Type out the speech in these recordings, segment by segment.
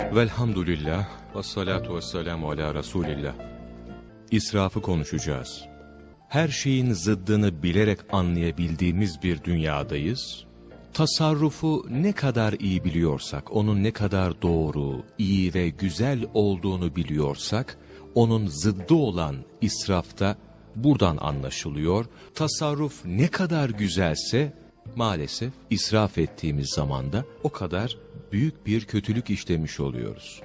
Velhamdülillah ve salatu ve selamu ala Resulillah. İsrafı konuşacağız. Her şeyin zıddını bilerek anlayabildiğimiz bir dünyadayız. Tasarrufu ne kadar iyi biliyorsak, onun ne kadar doğru, iyi ve güzel olduğunu biliyorsak, onun zıddı olan israfta buradan anlaşılıyor. Tasarruf ne kadar güzelse, maalesef israf ettiğimiz zamanda o kadar büyük bir kötülük işlemiş oluyoruz.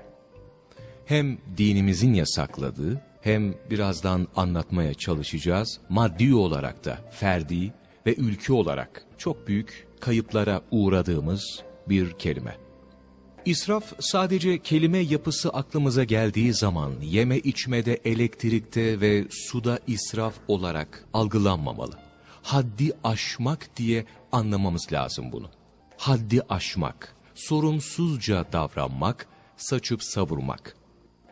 Hem dinimizin yasakladığı hem birazdan anlatmaya çalışacağız maddi olarak da ferdi ve ülke olarak çok büyük kayıplara uğradığımız bir kelime. İsraf sadece kelime yapısı aklımıza geldiği zaman yeme içmede, elektrikte ve suda israf olarak algılanmamalı. Haddi aşmak diye anlamamız lazım bunu. Haddi aşmak, sorumsuzca davranmak, saçıp savurmak.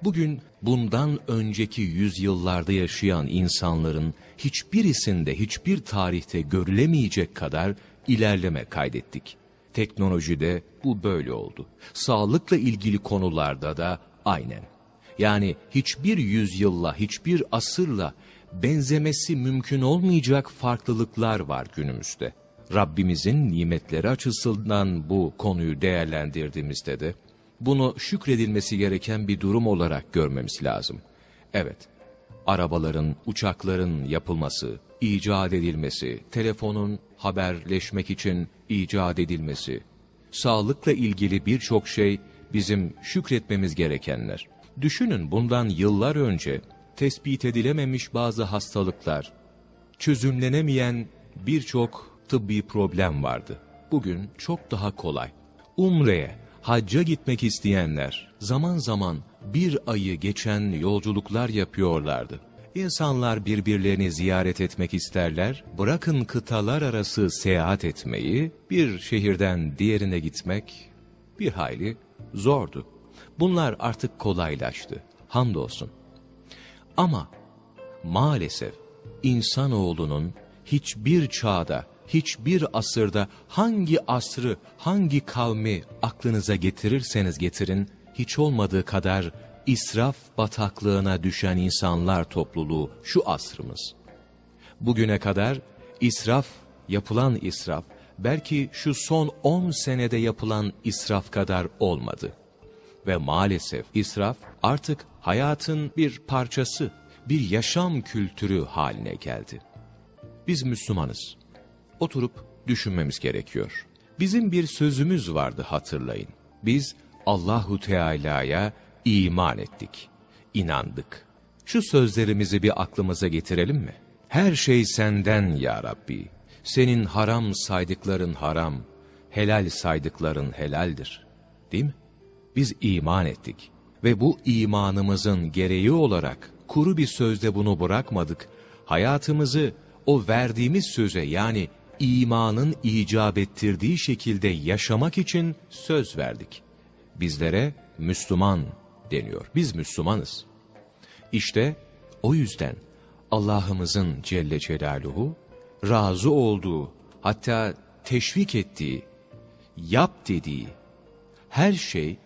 Bugün bundan önceki yüzyıllarda yaşayan insanların hiçbirisinde hiçbir tarihte görülemeyecek kadar ilerleme kaydettik. Teknolojide bu böyle oldu. Sağlıkla ilgili konularda da aynen. Yani hiçbir yüzyılla, hiçbir asırla benzemesi mümkün olmayacak farklılıklar var günümüzde. Rabbimizin nimetleri açısından bu konuyu değerlendirdiğimizde de bunu şükredilmesi gereken bir durum olarak görmemiz lazım. Evet, arabaların, uçakların yapılması, icat edilmesi, telefonun haberleşmek için icat edilmesi, sağlıkla ilgili birçok şey bizim şükretmemiz gerekenler. Düşünün bundan yıllar önce tespit edilememiş bazı hastalıklar, çözümlenemeyen birçok tıbbi problem vardı. Bugün çok daha kolay. Umre'ye, hacca gitmek isteyenler zaman zaman bir ayı geçen yolculuklar yapıyorlardı. İnsanlar birbirlerini ziyaret etmek isterler, bırakın kıtalar arası seyahat etmeyi, bir şehirden diğerine gitmek bir hayli zordu. Bunlar artık kolaylaştı, hamdolsun. Ama maalesef insanoğlunun hiçbir çağda, hiçbir asırda hangi asrı, hangi kavmi aklınıza getirirseniz getirin, hiç olmadığı kadar israf bataklığına düşen insanlar topluluğu şu asrımız. Bugüne kadar israf, yapılan israf, belki şu son 10 senede yapılan israf kadar olmadı. Ve maalesef israf artık hayatın bir parçası, bir yaşam kültürü haline geldi. Biz Müslümanız. Oturup düşünmemiz gerekiyor. Bizim bir sözümüz vardı hatırlayın. Biz Allahu Teala'ya iman ettik, inandık. Şu sözlerimizi bir aklımıza getirelim mi? Her şey senden ya Rabbi. Senin haram saydıkların haram, helal saydıkların helaldir. Değil mi? Biz iman ettik ve bu imanımızın gereği olarak kuru bir sözde bunu bırakmadık. Hayatımızı o verdiğimiz söze yani imanın icap ettirdiği şekilde yaşamak için söz verdik. Bizlere Müslüman deniyor. Biz Müslümanız. İşte o yüzden Allah'ımızın Celle Celaluhu razı olduğu hatta teşvik ettiği, yap dediği her şey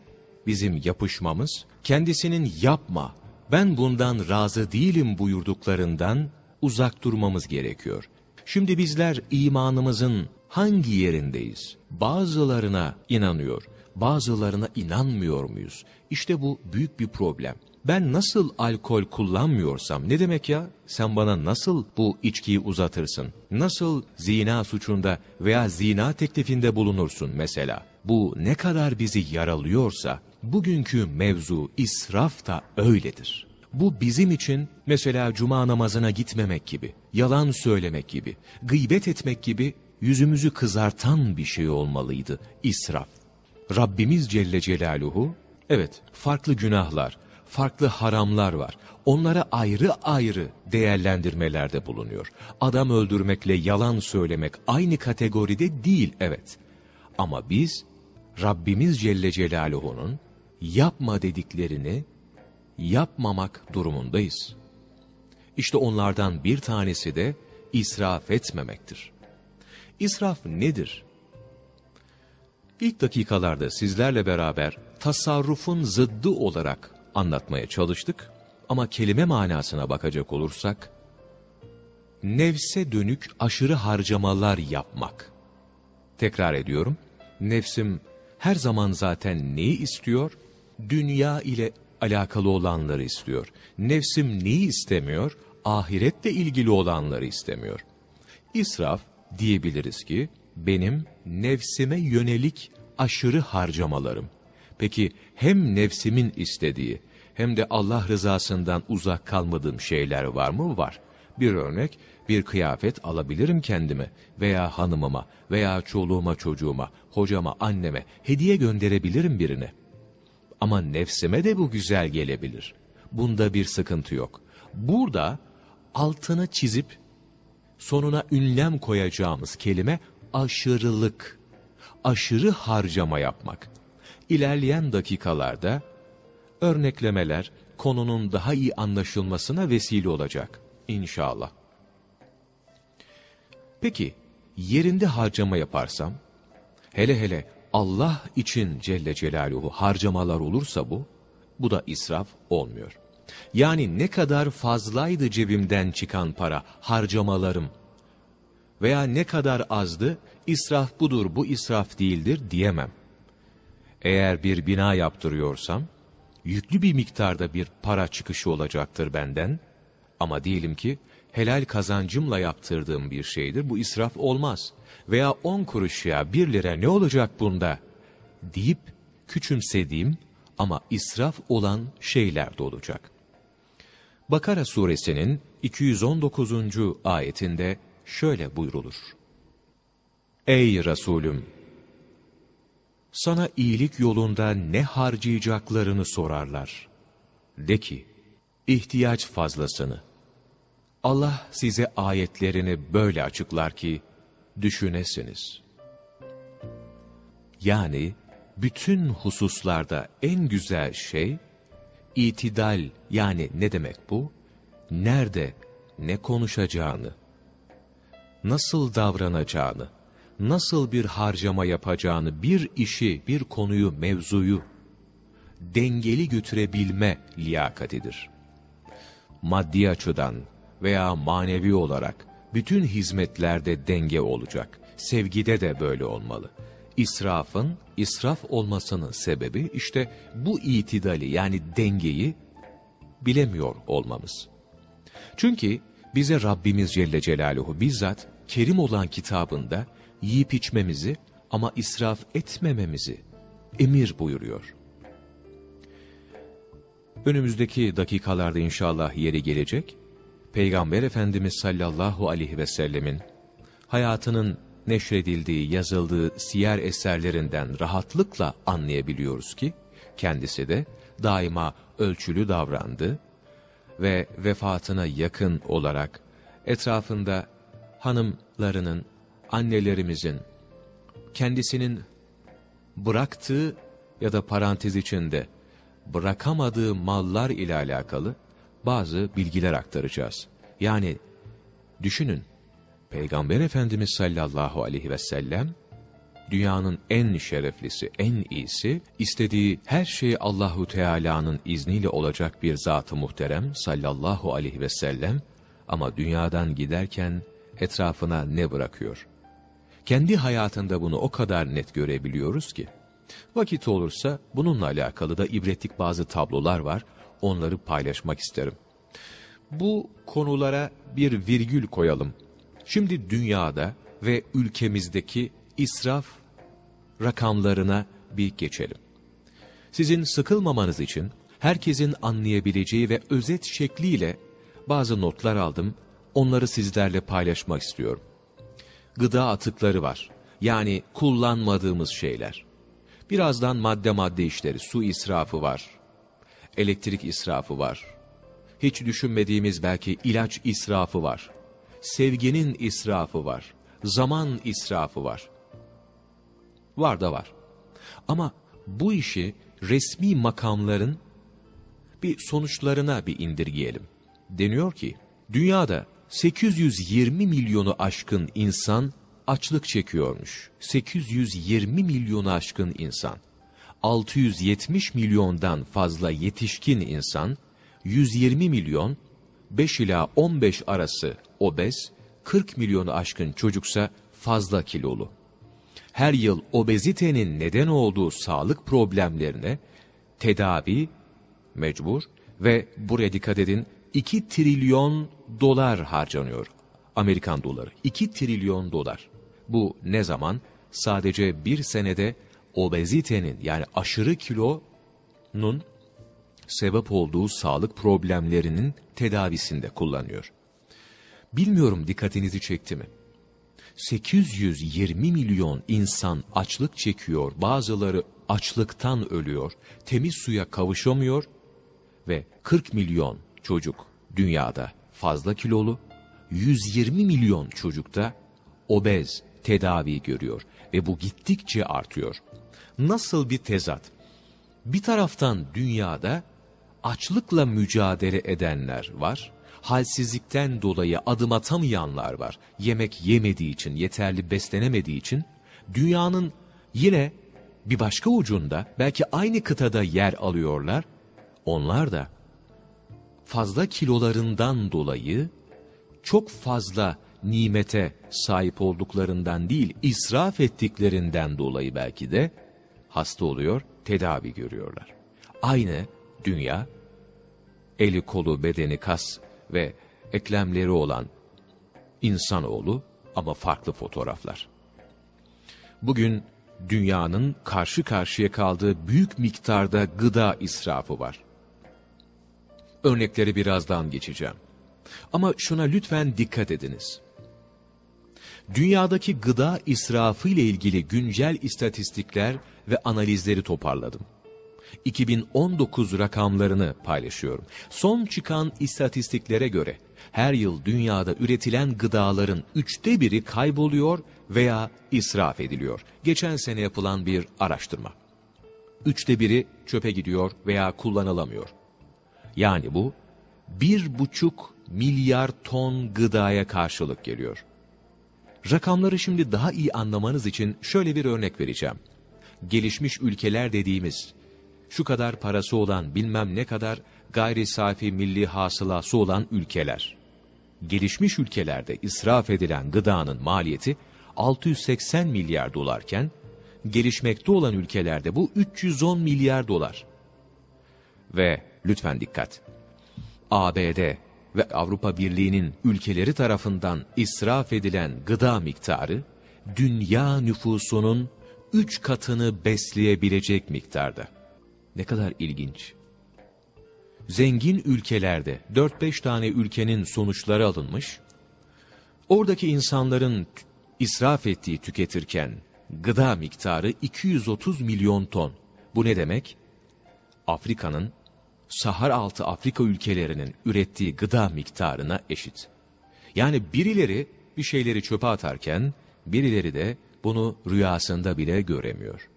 bizim yapışmamız, kendisinin yapma, ben bundan razı değilim buyurduklarından uzak durmamız gerekiyor. Şimdi bizler imanımızın hangi yerindeyiz? Bazılarına inanıyor, bazılarına inanmıyor muyuz? İşte bu büyük bir problem. Ben nasıl alkol kullanmıyorsam ne demek ya? Sen bana nasıl bu içkiyi uzatırsın? Nasıl zina suçunda veya zina teklifinde bulunursun mesela? Bu ne kadar bizi yaralıyorsa bugünkü mevzu israf da öyledir. Bu bizim için mesela cuma namazına gitmemek gibi, yalan söylemek gibi, gıybet etmek gibi yüzümüzü kızartan bir şey olmalıydı israf. Rabbimiz Celle Celaluhu, evet farklı günahlar, farklı haramlar var. Onlara ayrı ayrı değerlendirmelerde bulunuyor. Adam öldürmekle yalan söylemek aynı kategoride değil evet. Ama biz Rabbimiz Celle Celaluhu'nun yapma dediklerini yapmamak durumundayız. İşte onlardan bir tanesi de israf etmemektir. İsraf nedir? İlk dakikalarda sizlerle beraber tasarrufun zıddı olarak anlatmaya çalıştık. Ama kelime manasına bakacak olursak, nefse dönük aşırı harcamalar yapmak. Tekrar ediyorum, nefsim her zaman zaten neyi istiyor? Dünya ile alakalı olanları istiyor. Nefsim neyi istemiyor? Ahiretle ilgili olanları istemiyor. İsraf diyebiliriz ki benim nefsime yönelik aşırı harcamalarım. Peki hem nefsimin istediği hem de Allah rızasından uzak kalmadığım şeyler var mı? Var. Bir örnek, bir kıyafet alabilirim kendime veya hanımıma veya çoluğuma çocuğuma, hocama, anneme hediye gönderebilirim birine. Ama nefsime de bu güzel gelebilir. Bunda bir sıkıntı yok. Burada altını çizip sonuna ünlem koyacağımız kelime aşırılık. Aşırı harcama yapmak. İlerleyen dakikalarda örneklemeler konunun daha iyi anlaşılmasına vesile olacak inşallah. Peki yerinde harcama yaparsam, hele hele Allah için Celle Celaluhu harcamalar olursa bu, bu da israf olmuyor. Yani ne kadar fazlaydı cebimden çıkan para, harcamalarım veya ne kadar azdı, israf budur, bu israf değildir diyemem. Eğer bir bina yaptırıyorsam, yüklü bir miktarda bir para çıkışı olacaktır benden. Ama diyelim ki helal kazancımla yaptırdığım bir şeydir. Bu israf olmaz. Veya on kuruş ya bir lira ne olacak bunda deyip küçümsediğim ama israf olan şeyler de olacak. Bakara suresinin 219. ayetinde şöyle buyrulur. Ey Resulüm! Sana iyilik yolunda ne harcayacaklarını sorarlar. De ki, ihtiyaç fazlasını. Allah size ayetlerini böyle açıklar ki, düşünesiniz. Yani, bütün hususlarda en güzel şey, itidal yani ne demek bu? Nerede, ne konuşacağını, nasıl davranacağını, nasıl bir harcama yapacağını, bir işi, bir konuyu, mevzuyu dengeli götürebilme liyakatidir. Maddi açıdan veya manevi olarak bütün hizmetlerde denge olacak. Sevgide de böyle olmalı. İsrafın, israf olmasının sebebi işte bu itidali yani dengeyi bilemiyor olmamız. Çünkü bize Rabbimiz Celle Celaluhu bizzat kerim olan kitabında yiyip içmemizi ama israf etmememizi emir buyuruyor. Önümüzdeki dakikalarda inşallah yeri gelecek, Peygamber Efendimiz sallallahu aleyhi ve sellemin hayatının neşredildiği, yazıldığı siyer eserlerinden rahatlıkla anlayabiliyoruz ki, kendisi de daima ölçülü davrandı ve vefatına yakın olarak etrafında hanımlarının, annelerimizin kendisinin bıraktığı ya da parantez içinde bırakamadığı mallar ile alakalı bazı bilgiler aktaracağız. Yani düşünün, Peygamber Efendimiz sallallahu aleyhi ve sellem, dünyanın en şereflisi, en iyisi, istediği her şey Allahu Teala'nın izniyle olacak bir zatı muhterem sallallahu aleyhi ve sellem, ama dünyadan giderken etrafına ne bırakıyor? Kendi hayatında bunu o kadar net görebiliyoruz ki, vakit olursa bununla alakalı da ibretlik bazı tablolar var, onları paylaşmak isterim. Bu konulara bir virgül koyalım. Şimdi dünyada ve ülkemizdeki israf rakamlarına bir geçelim. Sizin sıkılmamanız için herkesin anlayabileceği ve özet şekliyle bazı notlar aldım, onları sizlerle paylaşmak istiyorum. Gıda atıkları var, yani kullanmadığımız şeyler. Birazdan madde madde işleri, su israfı var, elektrik israfı var, hiç düşünmediğimiz belki ilaç israfı var, sevginin israfı var, zaman israfı var. Var da var. Ama bu işi resmi makamların bir sonuçlarına bir indirgeyelim. Deniyor ki, dünyada 820 milyonu aşkın insan açlık çekiyormuş. 820 milyonu aşkın insan. 670 milyondan fazla yetişkin insan, 120 milyon 5 ila 15 arası obez, 40 milyonu aşkın çocuksa fazla kilolu. Her yıl obezitenin neden olduğu sağlık problemlerine tedavi mecbur ve buraya dikkat edin 2 trilyon dolar harcanıyor. Amerikan doları 2 trilyon dolar. Bu ne zaman? Sadece bir senede obezitenin yani aşırı kilonun sebep olduğu sağlık problemlerinin tedavisinde kullanıyor. Bilmiyorum dikkatinizi çekti mi? 820 milyon insan açlık çekiyor, bazıları açlıktan ölüyor, temiz suya kavuşamıyor ve 40 milyon çocuk dünyada fazla kilolu, 120 milyon çocukta obez tedavi görüyor ve bu gittikçe artıyor. Nasıl bir tezat? Bir taraftan dünyada açlıkla mücadele edenler var, halsizlikten dolayı adım atamayanlar var. Yemek yemediği için, yeterli beslenemediği için dünyanın yine bir başka ucunda belki aynı kıtada yer alıyorlar. Onlar da fazla kilolarından dolayı çok fazla nimete sahip olduklarından değil, israf ettiklerinden dolayı belki de hasta oluyor, tedavi görüyorlar. Aynı dünya, eli kolu bedeni kas ve eklemleri olan insanoğlu ama farklı fotoğraflar. Bugün dünyanın karşı karşıya kaldığı büyük miktarda gıda israfı var. Örnekleri birazdan geçeceğim. Ama şuna lütfen dikkat ediniz. Dünyadaki gıda israfı ile ilgili güncel istatistikler ve analizleri toparladım. 2019 rakamlarını paylaşıyorum. Son çıkan istatistiklere göre her yıl dünyada üretilen gıdaların üçte biri kayboluyor veya israf ediliyor. Geçen sene yapılan bir araştırma. Üçte biri çöpe gidiyor veya kullanılamıyor. Yani bu bir buçuk milyar ton gıdaya karşılık geliyor. Rakamları şimdi daha iyi anlamanız için şöyle bir örnek vereceğim. Gelişmiş ülkeler dediğimiz şu kadar parası olan bilmem ne kadar gayri safi milli hasılası olan ülkeler. Gelişmiş ülkelerde israf edilen gıdanın maliyeti 680 milyar dolarken, gelişmekte olan ülkelerde bu 310 milyar dolar. Ve lütfen dikkat, ABD ve Avrupa Birliği'nin ülkeleri tarafından israf edilen gıda miktarı, dünya nüfusunun 3 katını besleyebilecek miktarda. Ne kadar ilginç. Zengin ülkelerde 4-5 tane ülkenin sonuçları alınmış, oradaki insanların israf ettiği tüketirken gıda miktarı 230 milyon ton. Bu ne demek? Afrika'nın, Sahar altı Afrika ülkelerinin ürettiği gıda miktarına eşit. Yani birileri bir şeyleri çöpe atarken, birileri de bunu rüyasında bile göremiyor.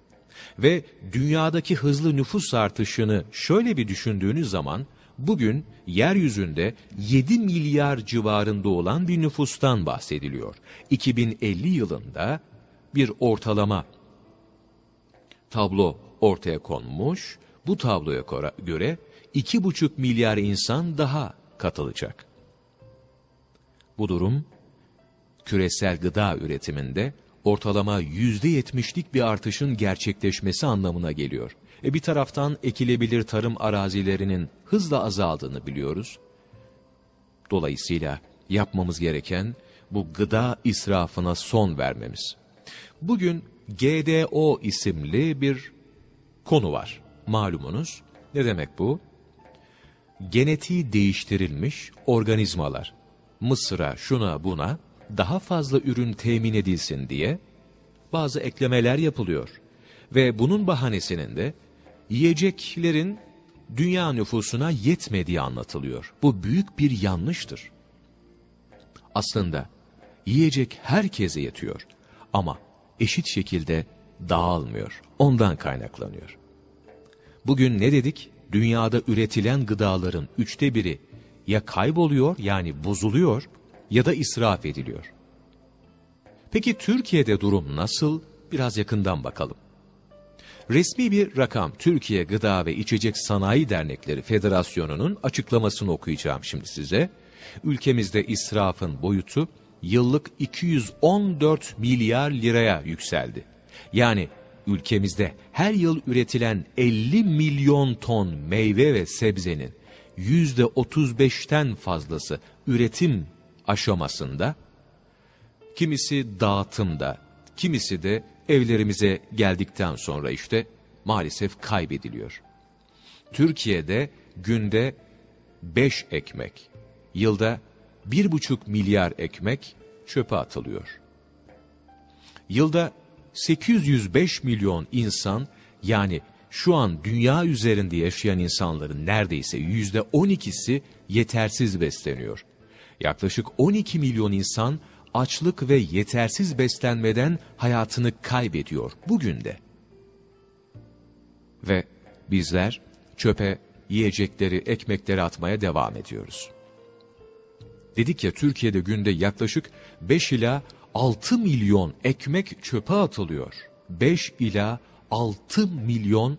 Ve dünyadaki hızlı nüfus artışını şöyle bir düşündüğünüz zaman, bugün yeryüzünde 7 milyar civarında olan bir nüfustan bahsediliyor. 2050 yılında bir ortalama tablo ortaya konmuş. Bu tabloya göre 2,5 milyar insan daha katılacak. Bu durum küresel gıda üretiminde ortalama %70'lik bir artışın gerçekleşmesi anlamına geliyor. E bir taraftan ekilebilir tarım arazilerinin hızla azaldığını biliyoruz. Dolayısıyla yapmamız gereken bu gıda israfına son vermemiz. Bugün GDO isimli bir konu var. Malumunuz. Ne demek bu? Genetiği değiştirilmiş organizmalar. Mısıra, şuna, buna daha fazla ürün temin edilsin diye bazı eklemeler yapılıyor. Ve bunun bahanesinin de yiyeceklerin dünya nüfusuna yetmediği anlatılıyor. Bu büyük bir yanlıştır. Aslında yiyecek herkese yetiyor ama eşit şekilde dağılmıyor. Ondan kaynaklanıyor. Bugün ne dedik? Dünyada üretilen gıdaların üçte biri ya kayboluyor yani bozuluyor ya da israf ediliyor. Peki Türkiye'de durum nasıl? Biraz yakından bakalım. Resmi bir rakam Türkiye Gıda ve İçecek Sanayi Dernekleri Federasyonu'nun açıklamasını okuyacağım şimdi size. Ülkemizde israfın boyutu yıllık 214 milyar liraya yükseldi. Yani ülkemizde her yıl üretilen 50 milyon ton meyve ve sebzenin %35'ten fazlası üretim aşamasında, kimisi dağıtımda, kimisi de evlerimize geldikten sonra işte maalesef kaybediliyor. Türkiye'de günde 5 ekmek, yılda 1,5 milyar ekmek çöpe atılıyor. Yılda 805 milyon insan yani şu an dünya üzerinde yaşayan insanların neredeyse yüzde 12'si yetersiz besleniyor. Yaklaşık 12 milyon insan açlık ve yetersiz beslenmeden hayatını kaybediyor bugün de. Ve bizler çöpe yiyecekleri, ekmekleri atmaya devam ediyoruz. Dedik ya Türkiye'de günde yaklaşık 5 ila 6 milyon ekmek çöpe atılıyor. 5 ila 6 milyon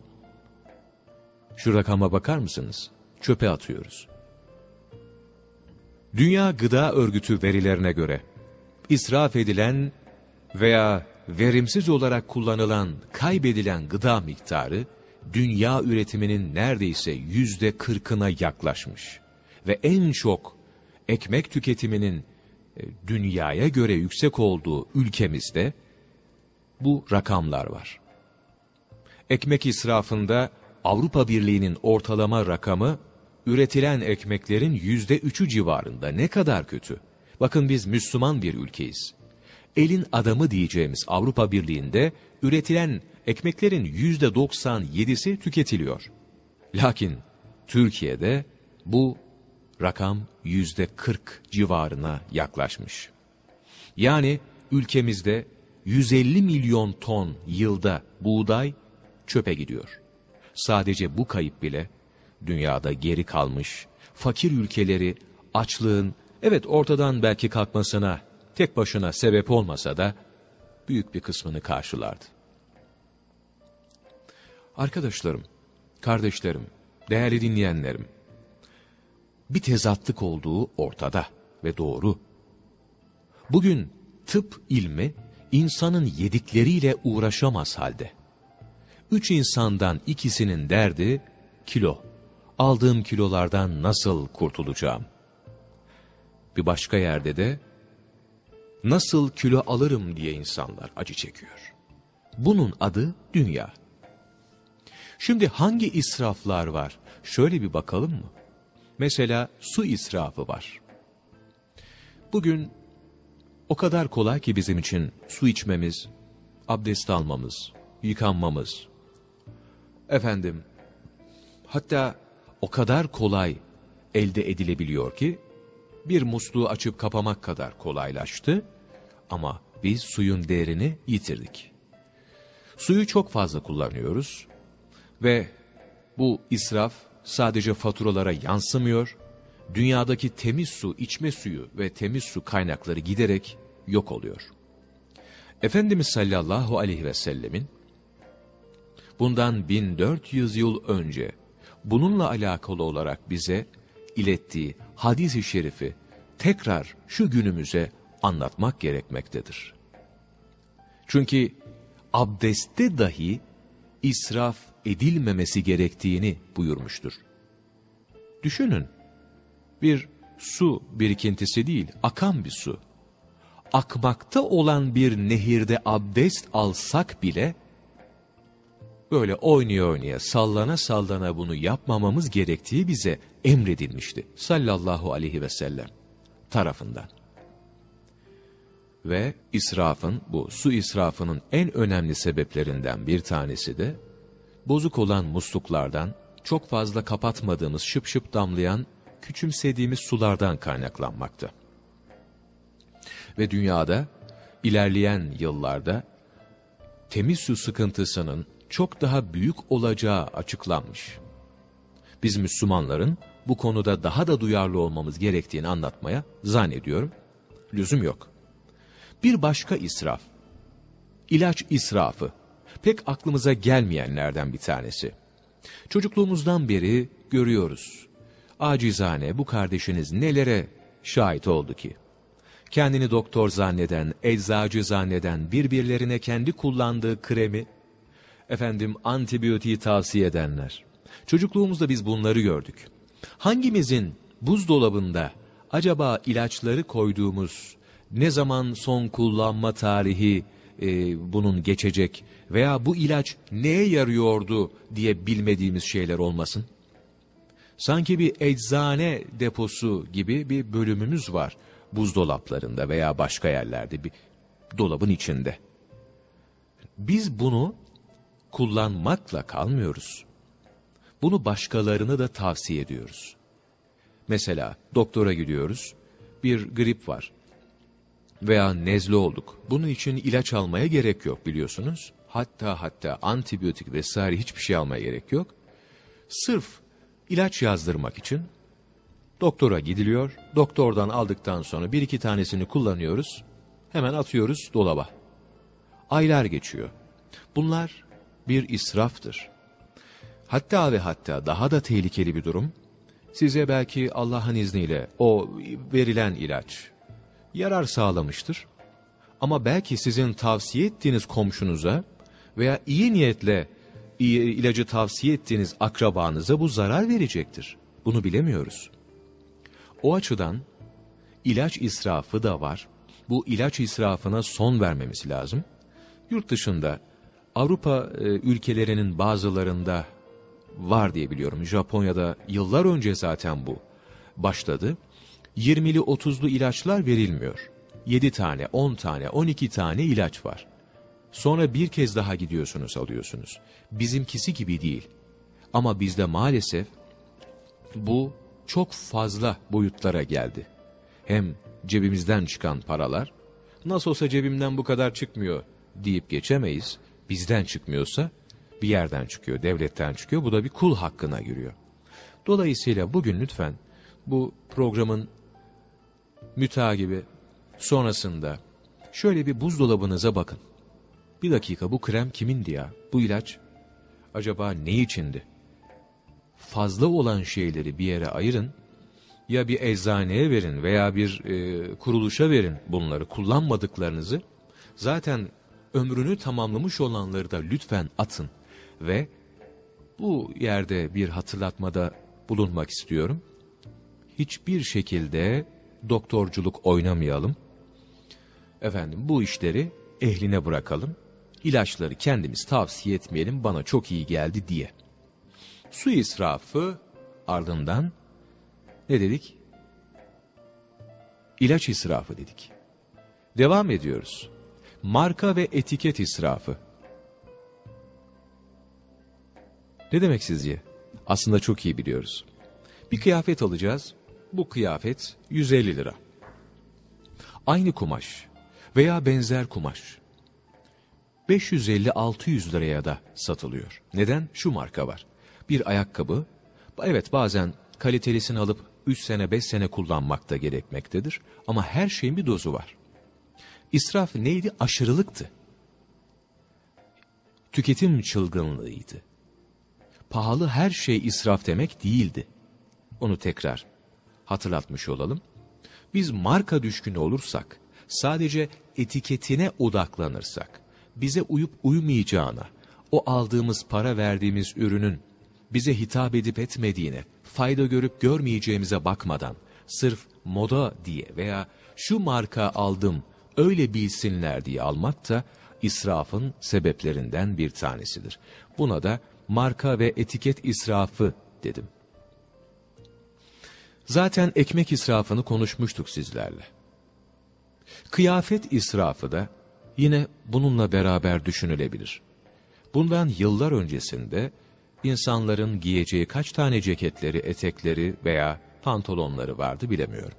şu rakama bakar mısınız? Çöpe atıyoruz. Dünya Gıda Örgütü verilerine göre israf edilen veya verimsiz olarak kullanılan, kaybedilen gıda miktarı dünya üretiminin neredeyse yüzde kırkına yaklaşmış. Ve en çok ekmek tüketiminin e, dünyaya göre yüksek olduğu ülkemizde bu rakamlar var. Ekmek israfında Avrupa Birliği'nin ortalama rakamı üretilen ekmeklerin yüzde üçü civarında. Ne kadar kötü. Bakın biz Müslüman bir ülkeyiz. Elin adamı diyeceğimiz Avrupa Birliği'nde üretilen ekmeklerin yüzde doksan yedisi tüketiliyor. Lakin Türkiye'de bu rakam yüzde kırk civarına yaklaşmış. Yani ülkemizde 150 milyon ton yılda buğday çöpe gidiyor. Sadece bu kayıp bile dünyada geri kalmış, fakir ülkeleri açlığın evet ortadan belki kalkmasına tek başına sebep olmasa da büyük bir kısmını karşılardı. Arkadaşlarım, kardeşlerim, değerli dinleyenlerim, bir tezatlık olduğu ortada ve doğru. Bugün tıp ilmi insanın yedikleriyle uğraşamaz halde. Üç insandan ikisinin derdi kilo. Aldığım kilolardan nasıl kurtulacağım? Bir başka yerde de nasıl kilo alırım diye insanlar acı çekiyor. Bunun adı dünya. Şimdi hangi israflar var? Şöyle bir bakalım mı? Mesela su israfı var. Bugün o kadar kolay ki bizim için su içmemiz, abdest almamız, yıkanmamız. Efendim, hatta o kadar kolay elde edilebiliyor ki, bir musluğu açıp kapamak kadar kolaylaştı ama biz suyun değerini yitirdik. Suyu çok fazla kullanıyoruz ve bu israf sadece faturalara yansımıyor, dünyadaki temiz su, içme suyu ve temiz su kaynakları giderek yok oluyor. Efendimiz sallallahu aleyhi ve sellemin bundan 1400 yıl önce bununla alakalı olarak bize ilettiği hadis-i şerifi tekrar şu günümüze anlatmak gerekmektedir. Çünkü abdestte dahi israf edilmemesi gerektiğini buyurmuştur. Düşünün, bir su birikintisi değil, akan bir su. Akmakta olan bir nehirde abdest alsak bile, böyle oynaya oynaya, sallana sallana bunu yapmamamız gerektiği bize emredilmişti. Sallallahu aleyhi ve sellem tarafından. Ve israfın, bu su israfının en önemli sebeplerinden bir tanesi de, bozuk olan musluklardan, çok fazla kapatmadığımız şıp şıp damlayan, küçümsediğimiz sulardan kaynaklanmakta. Ve dünyada, ilerleyen yıllarda, temiz su sıkıntısının çok daha büyük olacağı açıklanmış. Biz Müslümanların bu konuda daha da duyarlı olmamız gerektiğini anlatmaya zannediyorum. Lüzum yok. Bir başka israf, ilaç israfı. Pek aklımıza gelmeyenlerden bir tanesi. Çocukluğumuzdan beri görüyoruz. Acizane bu kardeşiniz nelere şahit oldu ki? Kendini doktor zanneden, eczacı zanneden, birbirlerine kendi kullandığı kremi, efendim antibiyotiği tavsiye edenler. Çocukluğumuzda biz bunları gördük. Hangimizin buzdolabında acaba ilaçları koyduğumuz, ne zaman son kullanma tarihi e, bunun geçecek veya bu ilaç neye yarıyordu diye bilmediğimiz şeyler olmasın? Sanki bir eczane deposu gibi bir bölümümüz var buzdolaplarında veya başka yerlerde bir dolabın içinde. Biz bunu kullanmakla kalmıyoruz. Bunu başkalarına da tavsiye ediyoruz. Mesela doktora gidiyoruz, bir grip var veya nezle olduk. Bunun için ilaç almaya gerek yok biliyorsunuz. Hatta hatta antibiyotik vesaire hiçbir şey almaya gerek yok. Sırf ilaç yazdırmak için doktora gidiliyor. Doktordan aldıktan sonra bir iki tanesini kullanıyoruz. Hemen atıyoruz dolaba. Aylar geçiyor. Bunlar bir israftır. Hatta ve hatta daha da tehlikeli bir durum. Size belki Allah'ın izniyle o verilen ilaç yarar sağlamıştır. Ama belki sizin tavsiye ettiğiniz komşunuza veya iyi niyetle ilacı tavsiye ettiğiniz akrabanıza bu zarar verecektir. Bunu bilemiyoruz. O açıdan ilaç israfı da var. Bu ilaç israfına son vermemiz lazım. Yurt dışında Avrupa e, ülkelerinin bazılarında var diye biliyorum. Japonya'da yıllar önce zaten bu başladı. 20'li 30'lu ilaçlar verilmiyor. 7 tane, 10 tane, 12 tane ilaç var. Sonra bir kez daha gidiyorsunuz alıyorsunuz. Bizimkisi gibi değil. Ama bizde maalesef bu çok fazla boyutlara geldi. Hem cebimizden çıkan paralar, nasıl olsa cebimden bu kadar çıkmıyor deyip geçemeyiz. Bizden çıkmıyorsa bir yerden çıkıyor, devletten çıkıyor. Bu da bir kul hakkına giriyor. Dolayısıyla bugün lütfen bu programın mütakibi sonrasında şöyle bir buzdolabınıza bakın. Bir dakika bu krem kimindi ya? Bu ilaç acaba ne içindi? Fazla olan şeyleri bir yere ayırın. Ya bir eczaneye verin veya bir e, kuruluşa verin bunları kullanmadıklarınızı. Zaten ömrünü tamamlamış olanları da lütfen atın. Ve bu yerde bir hatırlatmada bulunmak istiyorum. Hiçbir şekilde doktorculuk oynamayalım. Efendim bu işleri ehline bırakalım. İlaçları kendimiz tavsiye etmeyelim bana çok iyi geldi diye. Su israfı ardından ne dedik? İlaç israfı dedik. Devam ediyoruz. Marka ve etiket israfı. Ne demek sizce? Aslında çok iyi biliyoruz. Bir kıyafet alacağız. Bu kıyafet 150 lira. Aynı kumaş veya benzer kumaş 550-600 liraya da satılıyor. Neden? Şu marka var. Bir ayakkabı, evet bazen kalitelisini alıp 3 sene 5 sene kullanmak da gerekmektedir. Ama her şeyin bir dozu var. İsraf neydi? Aşırılıktı. Tüketim çılgınlığıydı. Pahalı her şey israf demek değildi. Onu tekrar hatırlatmış olalım. Biz marka düşkünü olursak, sadece etiketine odaklanırsak, bize uyup uymayacağına, o aldığımız para verdiğimiz ürünün bize hitap edip etmediğine, fayda görüp görmeyeceğimize bakmadan, sırf moda diye veya şu marka aldım, öyle bilsinler diye almak da israfın sebeplerinden bir tanesidir. Buna da marka ve etiket israfı dedim. Zaten ekmek israfını konuşmuştuk sizlerle. Kıyafet israfı da yine bununla beraber düşünülebilir. Bundan yıllar öncesinde insanların giyeceği kaç tane ceketleri, etekleri veya pantolonları vardı bilemiyorum.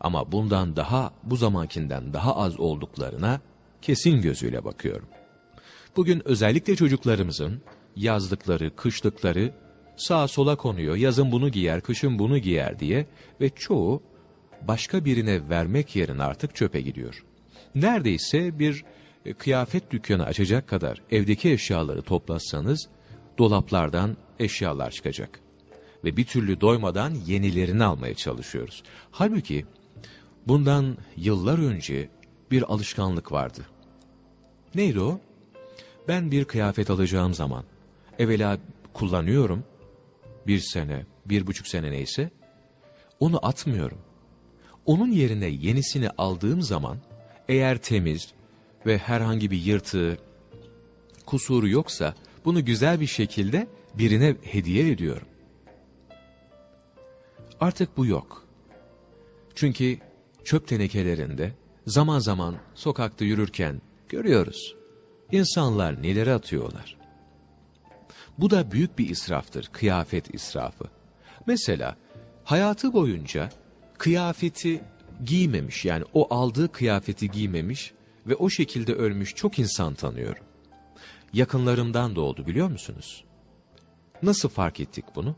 Ama bundan daha, bu zamankinden daha az olduklarına kesin gözüyle bakıyorum. Bugün özellikle çocuklarımızın yazlıkları, kışlıkları sağa sola konuyor. Yazın bunu giyer, kışın bunu giyer diye ve çoğu başka birine vermek yerine artık çöpe gidiyor. Neredeyse bir e, kıyafet dükkanı açacak kadar evdeki eşyaları toplatsanız dolaplardan eşyalar çıkacak. Ve bir türlü doymadan yenilerini almaya çalışıyoruz. Halbuki bundan yıllar önce bir alışkanlık vardı. Neydi o? Ben bir kıyafet alacağım zaman evvela kullanıyorum bir sene, bir buçuk sene neyse onu atmıyorum. Onun yerine yenisini aldığım zaman eğer temiz ve herhangi bir yırtığı, kusuru yoksa bunu güzel bir şekilde birine hediye ediyorum. Artık bu yok. Çünkü çöp tenekelerinde zaman zaman sokakta yürürken görüyoruz. İnsanlar neleri atıyorlar. Bu da büyük bir israftır, kıyafet israfı. Mesela hayatı boyunca kıyafeti giymemiş yani o aldığı kıyafeti giymemiş ve o şekilde ölmüş çok insan tanıyorum. Yakınlarımdan da oldu biliyor musunuz? Nasıl fark ettik bunu?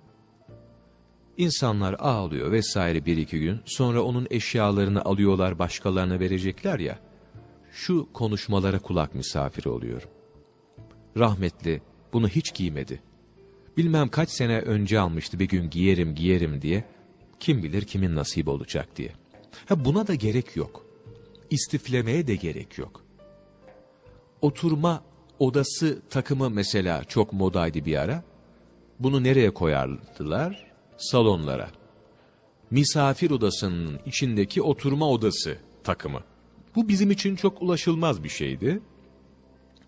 İnsanlar ağlıyor vesaire bir iki gün sonra onun eşyalarını alıyorlar başkalarına verecekler ya. Şu konuşmalara kulak misafiri oluyorum. Rahmetli bunu hiç giymedi. Bilmem kaç sene önce almıştı bir gün giyerim giyerim diye. Kim bilir kimin nasip olacak diye. Ha buna da gerek yok. İstiflemeye de gerek yok. Oturma odası takımı mesela çok modaydı bir ara. Bunu nereye koyardılar? Salonlara. Misafir odasının içindeki oturma odası takımı. Bu bizim için çok ulaşılmaz bir şeydi.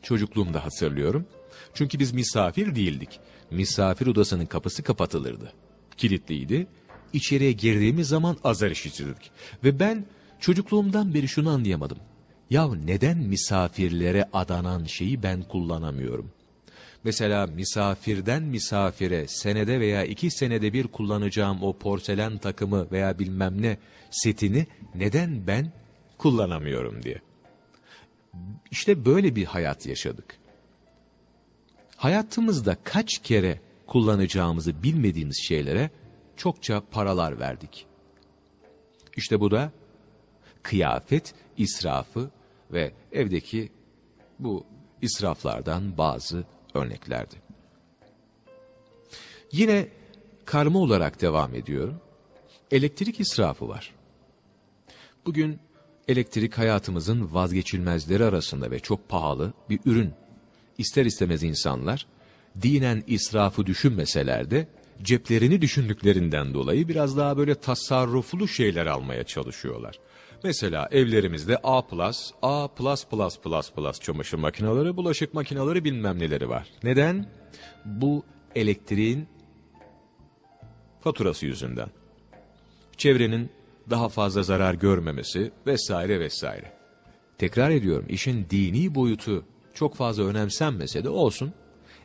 Çocukluğumda hatırlıyorum. Çünkü biz misafir değildik. Misafir odasının kapısı kapatılırdı. Kilitliydi. İçeriye girdiğimiz zaman azar işitirdik. Ve ben çocukluğumdan beri şunu anlayamadım. Ya neden misafirlere adanan şeyi ben kullanamıyorum? Mesela misafirden misafire senede veya iki senede bir kullanacağım o porselen takımı veya bilmem ne setini neden ben kullanamıyorum diye. İşte böyle bir hayat yaşadık. Hayatımızda kaç kere kullanacağımızı bilmediğimiz şeylere çokça paralar verdik. İşte bu da kıyafet israfı ve evdeki bu israflardan bazı örneklerdi. Yine karma olarak devam ediyorum. Elektrik israfı var. Bugün elektrik hayatımızın vazgeçilmezleri arasında ve çok pahalı bir ürün. İster istemez insanlar dinen israfı düşünmeseler de ceplerini düşündüklerinden dolayı biraz daha böyle tasarruflu şeyler almaya çalışıyorlar. Mesela evlerimizde A+, A+++++ çamaşır makineleri, bulaşık makineleri bilmem neleri var. Neden? Bu elektriğin faturası yüzünden. Çevrenin daha fazla zarar görmemesi vesaire vesaire. Tekrar ediyorum işin dini boyutu çok fazla önemsenmese de olsun.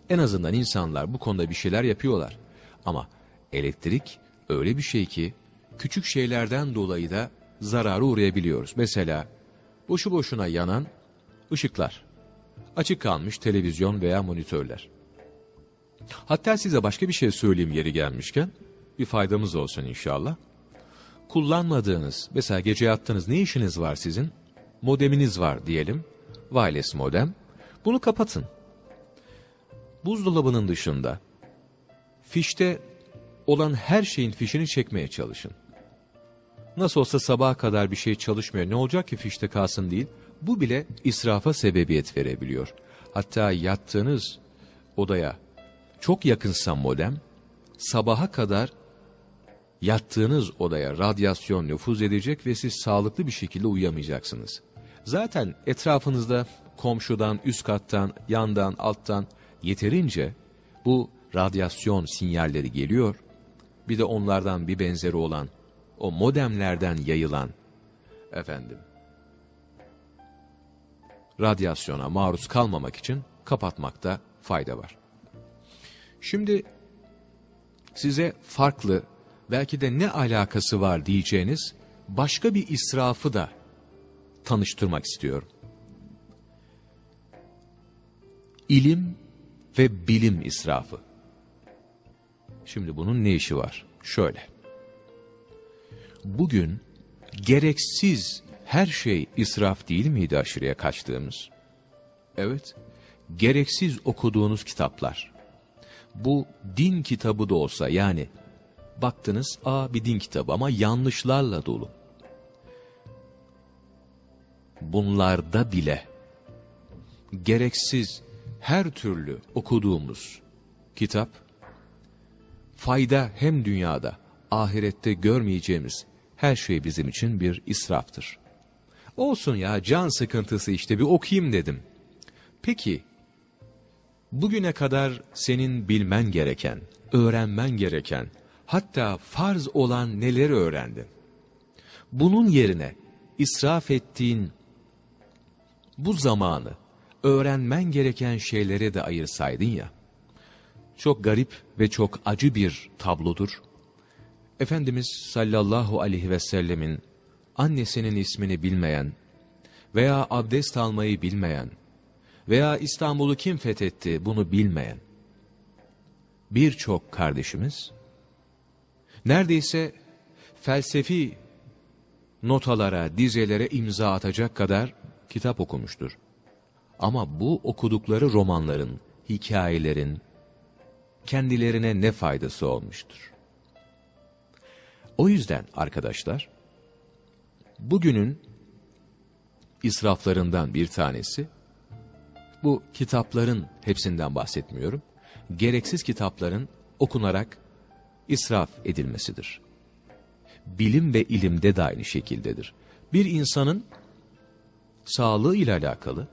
En azından insanlar bu konuda bir şeyler yapıyorlar. Ama elektrik öyle bir şey ki küçük şeylerden dolayı da zarara uğrayabiliyoruz. Mesela boşu boşuna yanan ışıklar, açık kalmış televizyon veya monitörler. Hatta size başka bir şey söyleyeyim yeri gelmişken, bir faydamız olsun inşallah. Kullanmadığınız, mesela gece yattınız ne işiniz var sizin? Modeminiz var diyelim, wireless modem. Bunu kapatın. Buzdolabının dışında, fişte olan her şeyin fişini çekmeye çalışın. Nasıl olsa sabaha kadar bir şey çalışmıyor. Ne olacak ki fişte kalsın değil. Bu bile israfa sebebiyet verebiliyor. Hatta yattığınız odaya çok yakınsa modem, sabaha kadar yattığınız odaya radyasyon nüfuz edecek ve siz sağlıklı bir şekilde uyuyamayacaksınız. Zaten etrafınızda komşudan, üst kattan, yandan, alttan yeterince bu radyasyon sinyalleri geliyor. Bir de onlardan bir benzeri olan o modemlerden yayılan efendim radyasyona maruz kalmamak için kapatmakta fayda var. Şimdi size farklı belki de ne alakası var diyeceğiniz başka bir israfı da tanıştırmak istiyorum. İlim ve bilim israfı. Şimdi bunun ne işi var? Şöyle bugün gereksiz her şey israf değil miydi aşırıya kaçtığımız? Evet, gereksiz okuduğunuz kitaplar. Bu din kitabı da olsa yani baktınız aa bir din kitabı ama yanlışlarla dolu. Bunlarda bile gereksiz her türlü okuduğumuz kitap fayda hem dünyada ahirette görmeyeceğimiz her şey bizim için bir israftır. Olsun ya can sıkıntısı işte bir okuyayım dedim. Peki bugüne kadar senin bilmen gereken, öğrenmen gereken, hatta farz olan neleri öğrendin? Bunun yerine israf ettiğin bu zamanı öğrenmen gereken şeylere de ayırsaydın ya. Çok garip ve çok acı bir tablodur. Efendimiz sallallahu aleyhi ve sellemin annesinin ismini bilmeyen veya abdest almayı bilmeyen veya İstanbul'u kim fethetti bunu bilmeyen birçok kardeşimiz neredeyse felsefi notalara, dizelere imza atacak kadar kitap okumuştur. Ama bu okudukları romanların, hikayelerin kendilerine ne faydası olmuştur? O yüzden arkadaşlar, bugünün israflarından bir tanesi, bu kitapların hepsinden bahsetmiyorum, gereksiz kitapların okunarak israf edilmesidir. Bilim ve ilimde de aynı şekildedir. Bir insanın sağlığı ile alakalı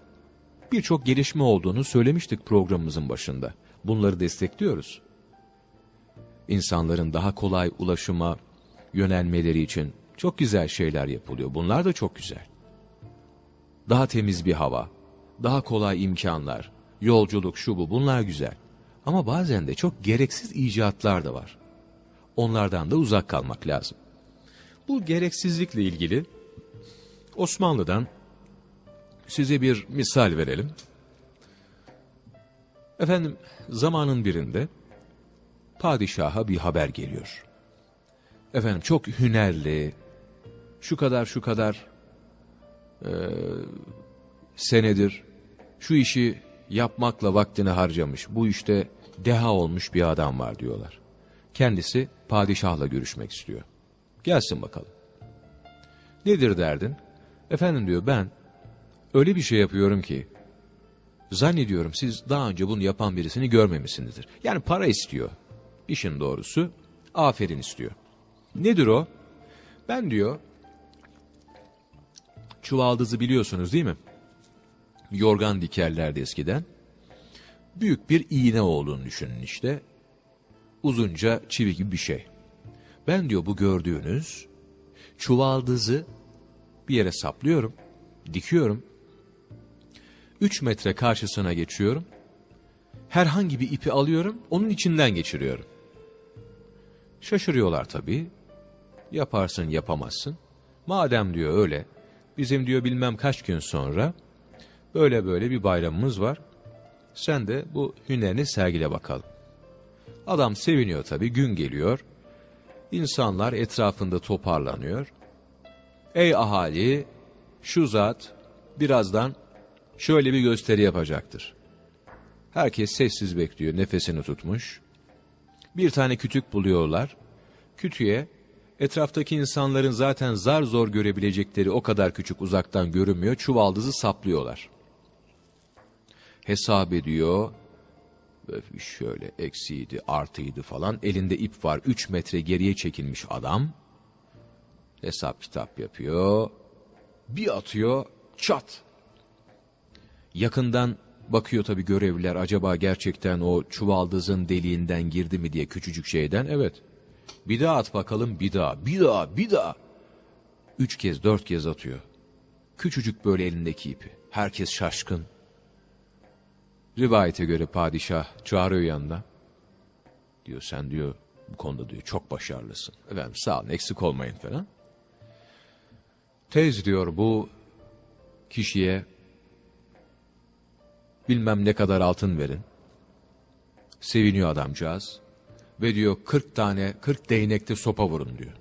birçok gelişme olduğunu söylemiştik programımızın başında. Bunları destekliyoruz. İnsanların daha kolay ulaşıma yönelmeleri için çok güzel şeyler yapılıyor. Bunlar da çok güzel. Daha temiz bir hava, daha kolay imkanlar, yolculuk şu bu bunlar güzel. Ama bazen de çok gereksiz icatlar da var. Onlardan da uzak kalmak lazım. Bu gereksizlikle ilgili Osmanlı'dan size bir misal verelim. Efendim zamanın birinde padişaha bir haber geliyor. Efendim çok hünerli, şu kadar şu kadar e, senedir şu işi yapmakla vaktini harcamış, bu işte deha olmuş bir adam var diyorlar. Kendisi padişahla görüşmek istiyor. Gelsin bakalım. Nedir derdin? Efendim diyor ben öyle bir şey yapıyorum ki zannediyorum siz daha önce bunu yapan birisini görmemişsinizdir. Yani para istiyor. İşin doğrusu aferin istiyor. Nedir o? Ben diyor çuvaldızı biliyorsunuz değil mi? Yorgan dikerlerdi eskiden. Büyük bir iğne olduğunu düşünün işte. Uzunca çivi gibi bir şey. Ben diyor bu gördüğünüz çuvaldızı bir yere saplıyorum, dikiyorum. 3 metre karşısına geçiyorum. Herhangi bir ipi alıyorum, onun içinden geçiriyorum. Şaşırıyorlar tabii. Yaparsın, yapamazsın. Madem diyor öyle, bizim diyor bilmem kaç gün sonra böyle böyle bir bayramımız var. Sen de bu hünerini sergile bakalım. Adam seviniyor tabii, gün geliyor. İnsanlar etrafında toparlanıyor. Ey ahali, şu zat birazdan şöyle bir gösteri yapacaktır. Herkes sessiz bekliyor, nefesini tutmuş. Bir tane kütük buluyorlar. Kütüğe etraftaki insanların zaten zar zor görebilecekleri o kadar küçük uzaktan görünmüyor, çuvaldızı saplıyorlar. Hesap ediyor, şöyle eksiydi, artıydı falan. Elinde ip var, 3 metre geriye çekilmiş adam. Hesap kitap yapıyor. Bir atıyor, çat. Yakından bakıyor tabii görevliler acaba gerçekten o çuvaldızın deliğinden girdi mi diye küçücük şeyden. Evet. Bir daha at bakalım, bir daha, bir daha, bir daha. Üç kez, dört kez atıyor. Küçücük böyle elindeki ipi. Herkes şaşkın. Rivayete göre padişah çağırıyor yanına. Diyor sen diyor bu konuda diyor çok başarılısın. Efendim sağ olun eksik olmayın falan. Tez diyor bu kişiye bilmem ne kadar altın verin. Seviniyor adamcağız. Ve diyor 40 tane 40 değnekte sopa vurun diyor.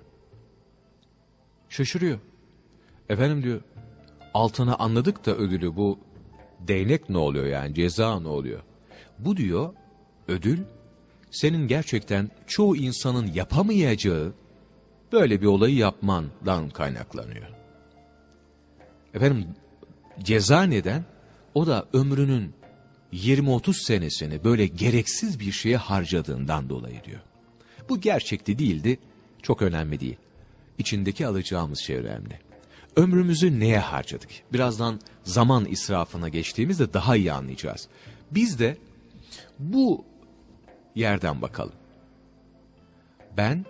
Şaşırıyor. Efendim diyor altına anladık da ödülü bu Değnek ne oluyor yani ceza ne oluyor? Bu diyor ödül senin gerçekten çoğu insanın yapamayacağı böyle bir olayı yapmandan kaynaklanıyor. Efendim ceza neden? O da ömrünün 20-30 senesini böyle gereksiz bir şeye harcadığından dolayı diyor. Bu gerçekti değildi, çok önemli değil. İçindeki alacağımız şey önemli. Ömrümüzü neye harcadık? Birazdan zaman israfına geçtiğimizde daha iyi anlayacağız. Biz de bu yerden bakalım. Ben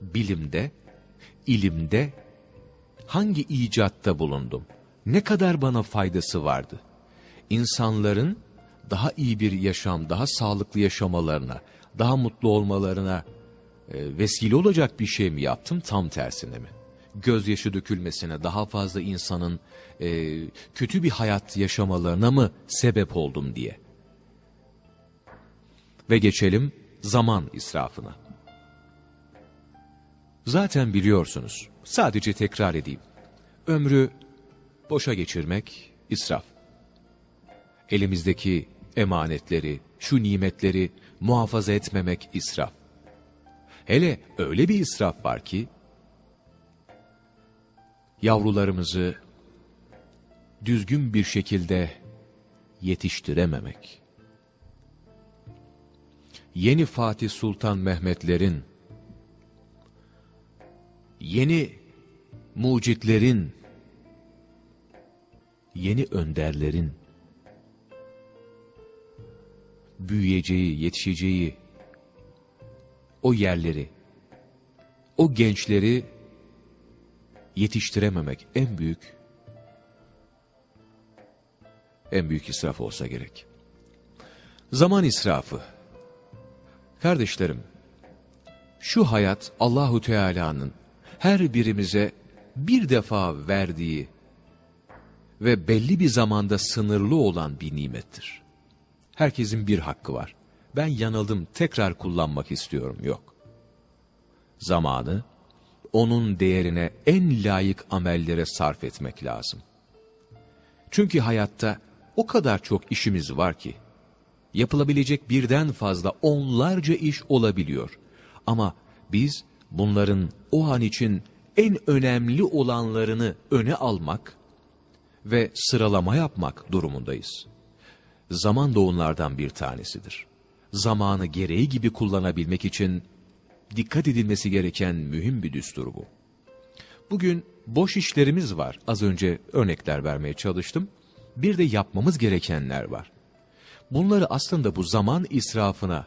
bilimde, ilimde hangi icatta bulundum? Ne kadar bana faydası vardı? İnsanların daha iyi bir yaşam, daha sağlıklı yaşamalarına, daha mutlu olmalarına e, vesile olacak bir şey mi yaptım tam tersine mi? Gözyaşı dökülmesine, daha fazla insanın e, kötü bir hayat yaşamalarına mı sebep oldum diye. Ve geçelim zaman israfına. Zaten biliyorsunuz, sadece tekrar edeyim. Ömrü boşa geçirmek israf. Elimizdeki emanetleri, şu nimetleri muhafaza etmemek israf. Hele öyle bir israf var ki, yavrularımızı düzgün bir şekilde yetiştirememek. Yeni Fatih Sultan Mehmetlerin, yeni mucitlerin, yeni önderlerin, büyüyeceği, yetişeceği o yerleri, o gençleri yetiştirememek en büyük en büyük israf olsa gerek. Zaman israfı. Kardeşlerim, şu hayat Allahu Teala'nın her birimize bir defa verdiği ve belli bir zamanda sınırlı olan bir nimettir. Herkesin bir hakkı var. Ben yanıldım tekrar kullanmak istiyorum yok. Zamanı onun değerine en layık amellere sarf etmek lazım. Çünkü hayatta o kadar çok işimiz var ki yapılabilecek birden fazla onlarca iş olabiliyor. Ama biz bunların o an için en önemli olanlarını öne almak ve sıralama yapmak durumundayız. Zaman da bir tanesidir. Zamanı gereği gibi kullanabilmek için dikkat edilmesi gereken mühim bir düstur bu. Bugün boş işlerimiz var. Az önce örnekler vermeye çalıştım. Bir de yapmamız gerekenler var. Bunları aslında bu zaman israfına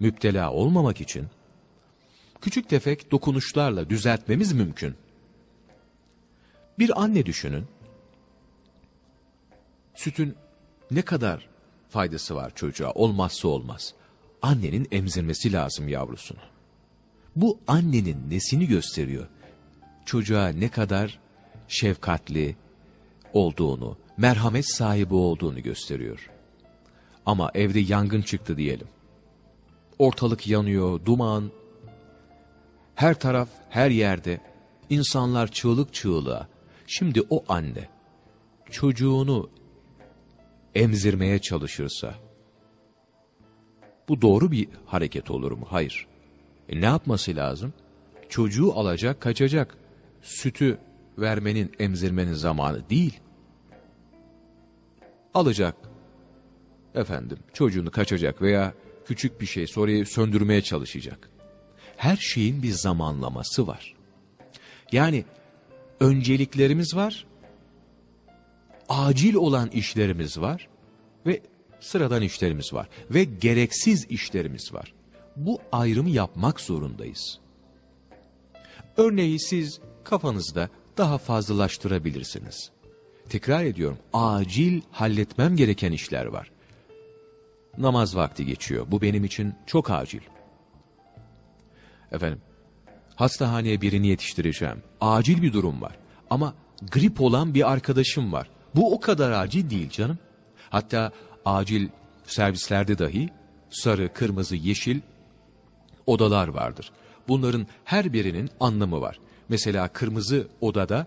müptela olmamak için küçük tefek dokunuşlarla düzeltmemiz mümkün. Bir anne düşünün. Sütün ne kadar faydası var çocuğa olmazsa olmaz. Annenin emzirmesi lazım yavrusunu. Bu annenin nesini gösteriyor? Çocuğa ne kadar şefkatli olduğunu, merhamet sahibi olduğunu gösteriyor. Ama evde yangın çıktı diyelim. Ortalık yanıyor, duman. Her taraf, her yerde. insanlar çığlık çığlığa. Şimdi o anne çocuğunu emzirmeye çalışırsa, bu doğru bir hareket olur mu? Hayır. E ne yapması lazım? Çocuğu alacak, kaçacak. Sütü vermenin, emzirmenin zamanı değil. Alacak. Efendim, çocuğunu kaçacak veya küçük bir şey soruyu söndürmeye çalışacak. Her şeyin bir zamanlaması var. Yani önceliklerimiz var, acil olan işlerimiz var ve sıradan işlerimiz var ve gereksiz işlerimiz var. Bu ayrımı yapmak zorundayız. Örneği siz kafanızda daha fazlalaştırabilirsiniz. Tekrar ediyorum, acil halletmem gereken işler var. Namaz vakti geçiyor. Bu benim için çok acil. Efendim, hastahaneye birini yetiştireceğim. Acil bir durum var. Ama grip olan bir arkadaşım var. Bu o kadar acil değil canım. Hatta acil servislerde dahi sarı, kırmızı, yeşil odalar vardır. Bunların her birinin anlamı var. Mesela kırmızı odada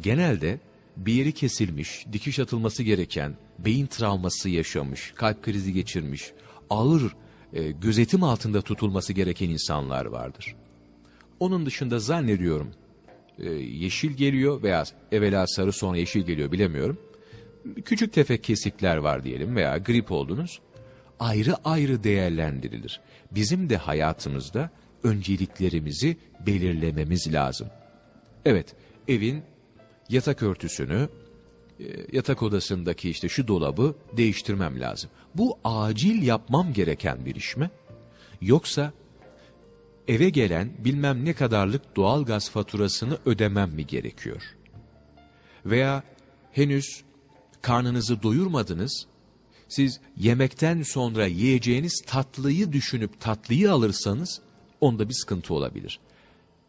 genelde bir yeri kesilmiş, dikiş atılması gereken, beyin travması yaşamış, kalp krizi geçirmiş, ağır e, gözetim altında tutulması gereken insanlar vardır. Onun dışında zannediyorum e, yeşil geliyor veya evvela sarı sonra yeşil geliyor bilemiyorum. Küçük tefek kesikler var diyelim veya grip oldunuz. Ayrı ayrı değerlendirilir. Bizim de hayatımızda önceliklerimizi belirlememiz lazım. Evet, evin yatak örtüsünü, e, yatak odasındaki işte şu dolabı değiştirmem lazım. Bu acil yapmam gereken bir iş mi? Yoksa eve gelen bilmem ne kadarlık doğalgaz faturasını ödemem mi gerekiyor? Veya henüz karnınızı doyurmadınız, siz yemekten sonra yiyeceğiniz tatlıyı düşünüp tatlıyı alırsanız onda bir sıkıntı olabilir.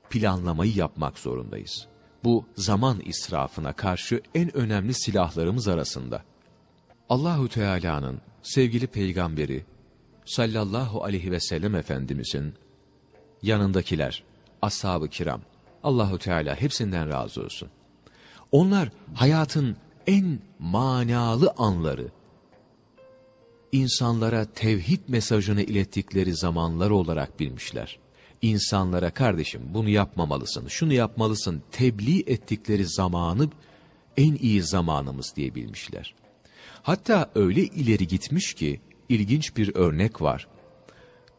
Planlamayı yapmak zorundayız. Bu zaman israfına karşı en önemli silahlarımız arasında. Allahu Teala'nın sevgili peygamberi sallallahu aleyhi ve sellem efendimizin yanındakiler, ashab-ı kiram, Allahu Teala hepsinden razı olsun. Onlar hayatın en manalı anları, insanlara tevhid mesajını ilettikleri zamanlar olarak bilmişler. İnsanlara kardeşim bunu yapmamalısın, şunu yapmalısın tebliğ ettikleri zamanı en iyi zamanımız diye bilmişler. Hatta öyle ileri gitmiş ki ilginç bir örnek var.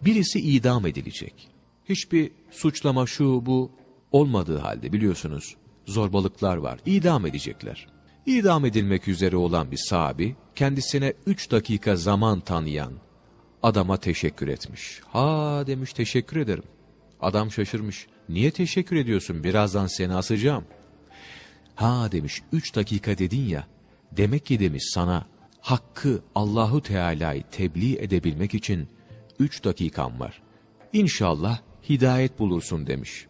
Birisi idam edilecek. Hiçbir suçlama şu bu olmadığı halde biliyorsunuz zorbalıklar var. İdam edecekler. İdam edilmek üzere olan bir sahabi kendisine üç dakika zaman tanıyan adama teşekkür etmiş. Ha demiş teşekkür ederim. Adam şaşırmış. Niye teşekkür ediyorsun? Birazdan seni asacağım. Ha demiş üç dakika dedin ya. Demek ki demiş sana hakkı Allahu Teala'yı tebliğ edebilmek için üç dakikan var. İnşallah hidayet bulursun demiş.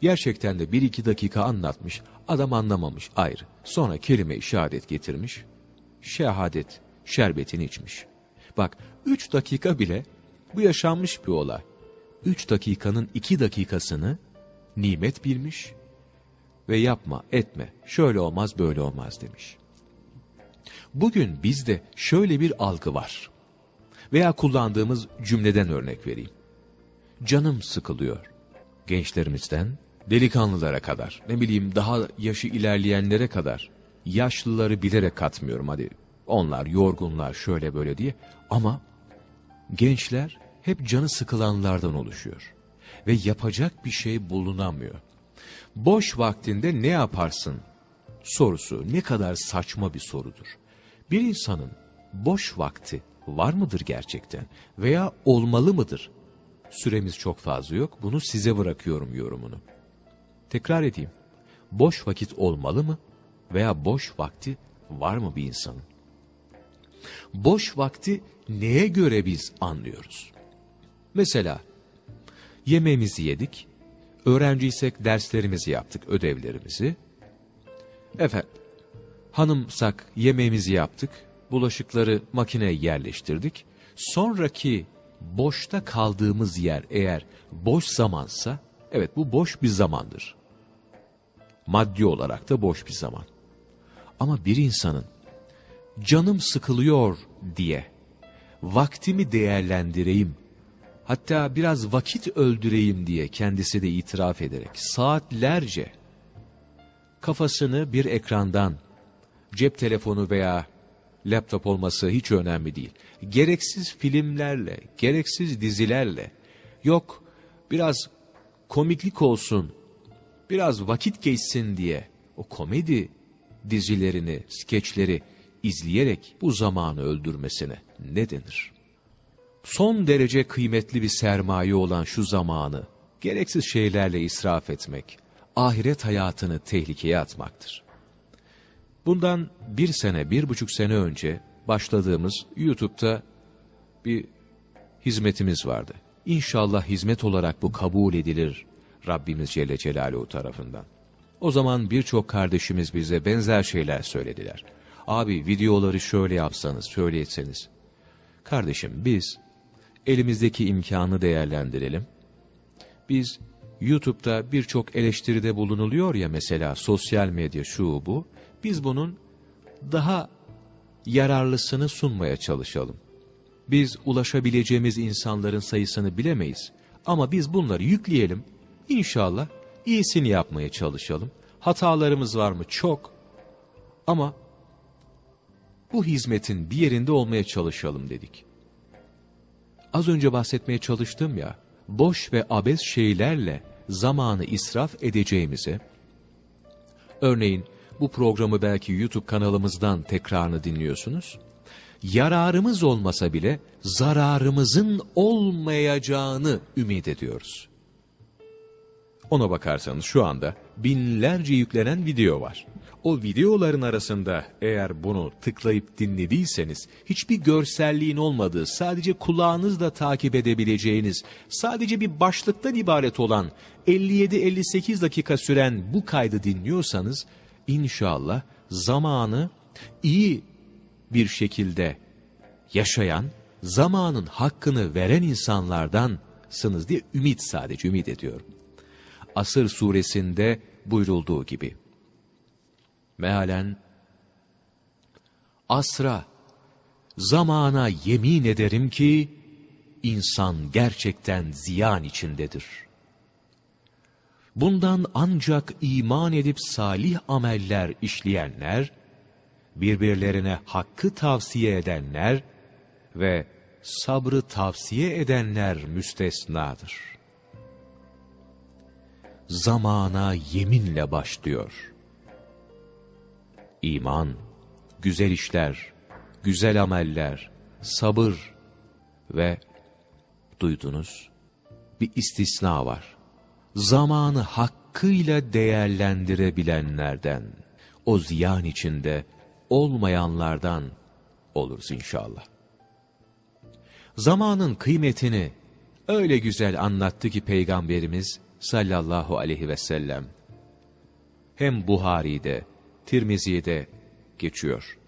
Gerçekten de bir iki dakika anlatmış, adam anlamamış ayrı. Sonra kelime-i şehadet getirmiş, şehadet şerbetini içmiş. Bak üç dakika bile bu yaşanmış bir olay. Üç dakikanın iki dakikasını nimet bilmiş ve yapma etme şöyle olmaz böyle olmaz demiş. Bugün bizde şöyle bir algı var. Veya kullandığımız cümleden örnek vereyim. Canım sıkılıyor. Gençlerimizden delikanlılara kadar, ne bileyim daha yaşı ilerleyenlere kadar, yaşlıları bilerek katmıyorum hadi. Onlar yorgunlar şöyle böyle diye ama gençler hep canı sıkılanlardan oluşuyor. Ve yapacak bir şey bulunamıyor. Boş vaktinde ne yaparsın sorusu ne kadar saçma bir sorudur. Bir insanın boş vakti var mıdır gerçekten veya olmalı mıdır? Süremiz çok fazla yok. Bunu size bırakıyorum yorumunu. Tekrar edeyim. Boş vakit olmalı mı veya boş vakti var mı bir insanın? Boş vakti neye göre biz anlıyoruz? Mesela yemeğimizi yedik, öğrenciysek derslerimizi yaptık, ödevlerimizi. Efendim, hanımsak yemeğimizi yaptık, bulaşıkları makineye yerleştirdik. Sonraki boşta kaldığımız yer eğer boş zamansa, evet bu boş bir zamandır. Maddi olarak da boş bir zaman. Ama bir insanın canım sıkılıyor diye vaktimi değerlendireyim, hatta biraz vakit öldüreyim diye kendisi de itiraf ederek saatlerce kafasını bir ekrandan, cep telefonu veya laptop olması hiç önemli değil. Gereksiz filmlerle, gereksiz dizilerle, yok biraz komiklik olsun, biraz vakit geçsin diye o komedi dizilerini, skeçleri izleyerek bu zamanı öldürmesine ne denir? Son derece kıymetli bir sermaye olan şu zamanı gereksiz şeylerle israf etmek, ahiret hayatını tehlikeye atmaktır. Bundan bir sene, bir buçuk sene önce başladığımız YouTube'da bir hizmetimiz vardı. İnşallah hizmet olarak bu kabul edilir Rabbimiz Celle Celaluhu tarafından. O zaman birçok kardeşimiz bize benzer şeyler söylediler. Abi videoları şöyle yapsanız, şöyle etseniz. Kardeşim biz elimizdeki imkanı değerlendirelim. Biz YouTube'da birçok eleştiride bulunuluyor ya mesela sosyal medya şu bu. Biz bunun daha yararlısını sunmaya çalışalım. Biz ulaşabileceğimiz insanların sayısını bilemeyiz. Ama biz bunları yükleyelim. İnşallah iyisini yapmaya çalışalım. Hatalarımız var mı? Çok. Ama bu hizmetin bir yerinde olmaya çalışalım dedik. Az önce bahsetmeye çalıştım ya, boş ve abes şeylerle zamanı israf edeceğimize, örneğin bu programı belki YouTube kanalımızdan tekrarını dinliyorsunuz, yararımız olmasa bile zararımızın olmayacağını ümit ediyoruz. Ona bakarsanız şu anda binlerce yüklenen video var. O videoların arasında eğer bunu tıklayıp dinlediyseniz hiçbir görselliğin olmadığı, sadece kulağınızla takip edebileceğiniz, sadece bir başlıktan ibaret olan 57-58 dakika süren bu kaydı dinliyorsanız inşallah zamanı iyi bir şekilde yaşayan, zamanın hakkını veren insanlardansınız diye ümit sadece ümit ediyorum. Asır suresinde buyurulduğu gibi. Mealen, asra, zamana yemin ederim ki, insan gerçekten ziyan içindedir. Bundan ancak iman edip salih ameller işleyenler, birbirlerine hakkı tavsiye edenler ve sabrı tavsiye edenler müstesnadır. Zamana yeminle başlıyor. İman, güzel işler, güzel ameller, sabır ve duydunuz bir istisna var. Zamanı hakkıyla değerlendirebilenlerden, o ziyan içinde olmayanlardan oluruz inşallah. Zamanın kıymetini öyle güzel anlattı ki Peygamberimiz sallallahu aleyhi ve sellem. Hem Buhari'de, Tirmizi'de geçiyor.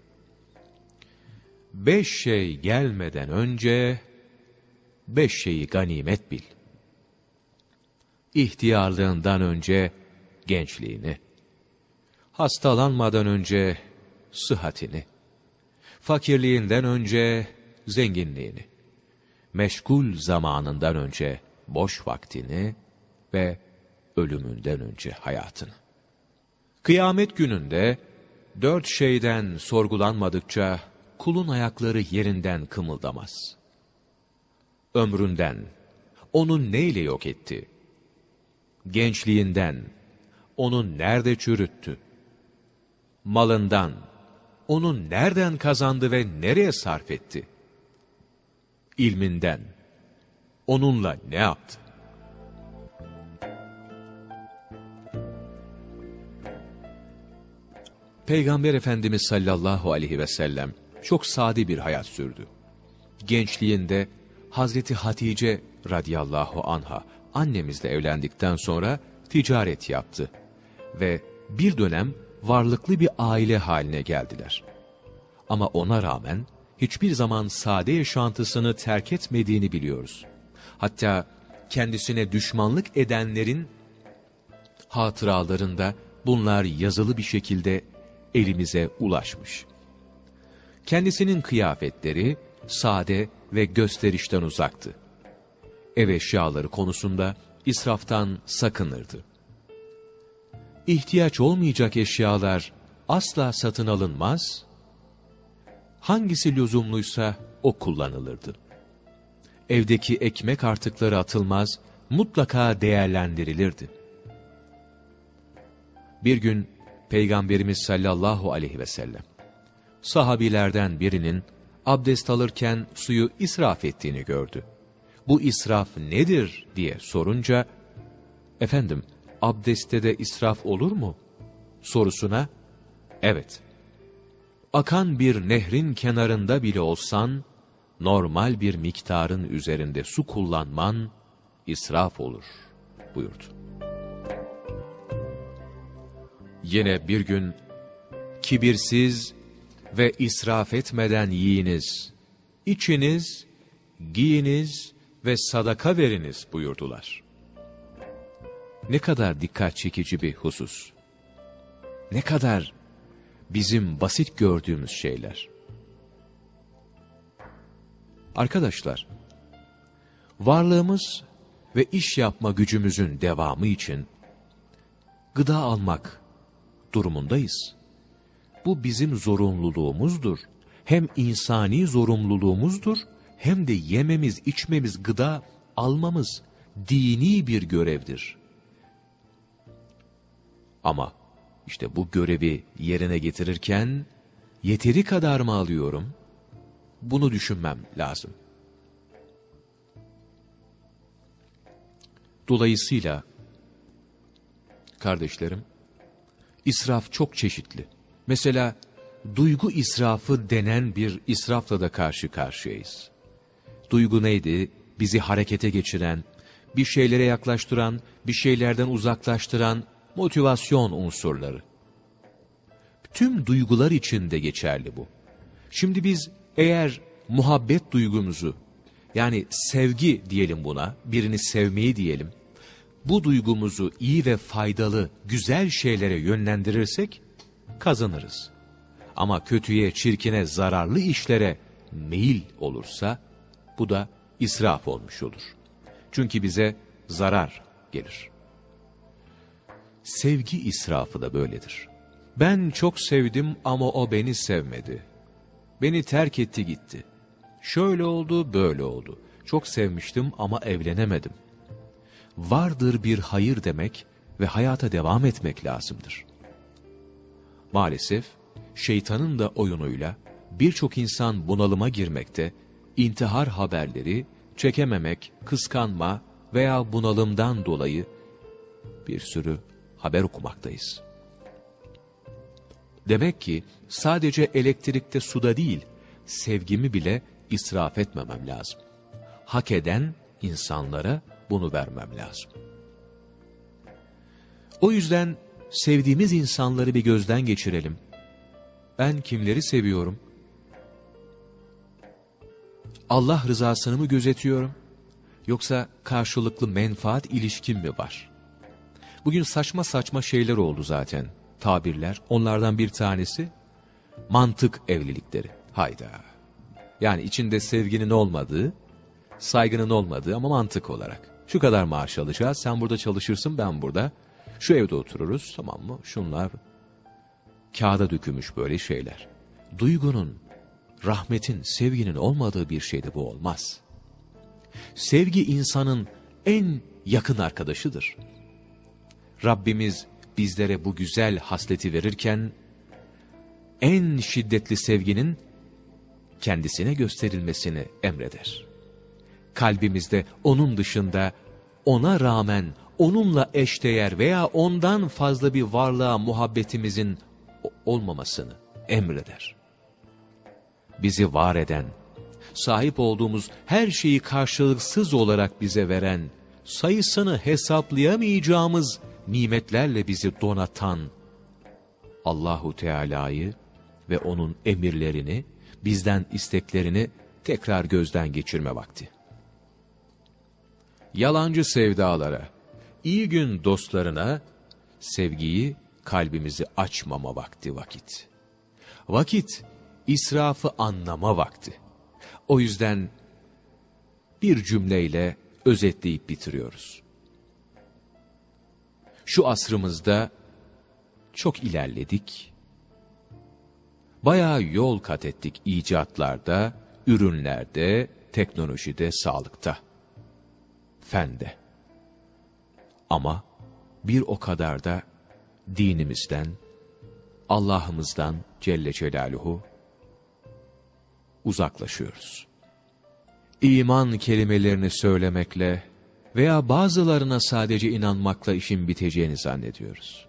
Beş şey gelmeden önce, beş şeyi ganimet bil. İhtiyarlığından önce gençliğini, hastalanmadan önce sıhhatini, fakirliğinden önce zenginliğini, meşgul zamanından önce boş vaktini ve ölümünden önce hayatını. Kıyamet gününde dört şeyden sorgulanmadıkça kulun ayakları yerinden kımıldamaz. Ömründen, onu neyle yok etti? Gençliğinden, onu nerede çürüttü? Malından, onu nereden kazandı ve nereye sarf etti? İlminden, onunla ne yaptı? Peygamber Efendimiz sallallahu aleyhi ve sellem çok sade bir hayat sürdü. Gençliğinde Hazreti Hatice radıyallahu anha annemizle evlendikten sonra ticaret yaptı ve bir dönem varlıklı bir aile haline geldiler. Ama ona rağmen hiçbir zaman sade yaşantısını terk etmediğini biliyoruz. Hatta kendisine düşmanlık edenlerin hatıralarında bunlar yazılı bir şekilde elimize ulaşmış. Kendisinin kıyafetleri sade ve gösterişten uzaktı. Ev eşyaları konusunda israftan sakınırdı. İhtiyaç olmayacak eşyalar asla satın alınmaz, hangisi lüzumluysa o kullanılırdı. Evdeki ekmek artıkları atılmaz, mutlaka değerlendirilirdi. Bir gün Peygamberimiz sallallahu aleyhi ve sellem, sahabilerden birinin abdest alırken suyu israf ettiğini gördü. Bu israf nedir diye sorunca, efendim abdestte de israf olur mu? Sorusuna, evet. Akan bir nehrin kenarında bile olsan, normal bir miktarın üzerinde su kullanman israf olur buyurdu. Yine bir gün kibirsiz ve israf etmeden yiyiniz, içiniz, giyiniz ve sadaka veriniz buyurdular. Ne kadar dikkat çekici bir husus. Ne kadar bizim basit gördüğümüz şeyler. Arkadaşlar, varlığımız ve iş yapma gücümüzün devamı için gıda almak durumundayız. Bu bizim zorunluluğumuzdur. Hem insani zorunluluğumuzdur, hem de yememiz, içmemiz, gıda almamız dini bir görevdir. Ama işte bu görevi yerine getirirken yeteri kadar mı alıyorum? Bunu düşünmem lazım. Dolayısıyla kardeşlerim, israf çok çeşitli. Mesela duygu israfı denen bir israfla da karşı karşıyayız. Duygu neydi? Bizi harekete geçiren, bir şeylere yaklaştıran, bir şeylerden uzaklaştıran motivasyon unsurları. Tüm duygular için de geçerli bu. Şimdi biz eğer muhabbet duygumuzu, yani sevgi diyelim buna, birini sevmeyi diyelim, bu duygumuzu iyi ve faydalı, güzel şeylere yönlendirirsek kazanırız. Ama kötüye, çirkine, zararlı işlere meyil olursa bu da israf olmuş olur. Çünkü bize zarar gelir. Sevgi israfı da böyledir. Ben çok sevdim ama o beni sevmedi. Beni terk etti gitti. Şöyle oldu, böyle oldu. Çok sevmiştim ama evlenemedim. Vardır bir hayır demek ve hayata devam etmek lazımdır. Maalesef şeytanın da oyunuyla birçok insan bunalıma girmekte, intihar haberleri, çekememek, kıskanma veya bunalımdan dolayı bir sürü haber okumaktayız. Demek ki sadece elektrikte suda değil, sevgimi bile israf etmemem lazım. Hak eden insanlara bunu vermem lazım. O yüzden sevdiğimiz insanları bir gözden geçirelim. Ben kimleri seviyorum? Allah rızasını mı gözetiyorum? Yoksa karşılıklı menfaat ilişkim mi var? Bugün saçma saçma şeyler oldu zaten, tabirler. Onlardan bir tanesi mantık evlilikleri. Hayda. Yani içinde sevginin olmadığı, saygının olmadığı ama mantık olarak. Şu kadar maaş alacağız, sen burada çalışırsın, ben burada. Şu evde otururuz, tamam mı? Şunlar kağıda dökülmüş böyle şeyler. Duygunun, rahmetin, sevginin olmadığı bir şeyde bu olmaz. Sevgi insanın en yakın arkadaşıdır. Rabbimiz bizlere bu güzel hasleti verirken, en şiddetli sevginin kendisine gösterilmesini emreder. Kalbimizde onun dışında ona rağmen onunla eşdeğer veya ondan fazla bir varlığa muhabbetimizin olmamasını emreder. Bizi var eden, sahip olduğumuz her şeyi karşılıksız olarak bize veren, sayısını hesaplayamayacağımız nimetlerle bizi donatan Allahu Teala'yı ve onun emirlerini, bizden isteklerini tekrar gözden geçirme vakti. Yalancı sevdalara, iyi gün dostlarına sevgiyi kalbimizi açmama vakti vakit. Vakit israfı anlama vakti. O yüzden bir cümleyle özetleyip bitiriyoruz. Şu asrımızda çok ilerledik. Bayağı yol kat ettik icatlarda, ürünlerde, teknolojide, sağlıkta, fende. Ama bir o kadar da dinimizden, Allah'ımızdan Celle Celaluhu uzaklaşıyoruz. İman kelimelerini söylemekle veya bazılarına sadece inanmakla işin biteceğini zannediyoruz.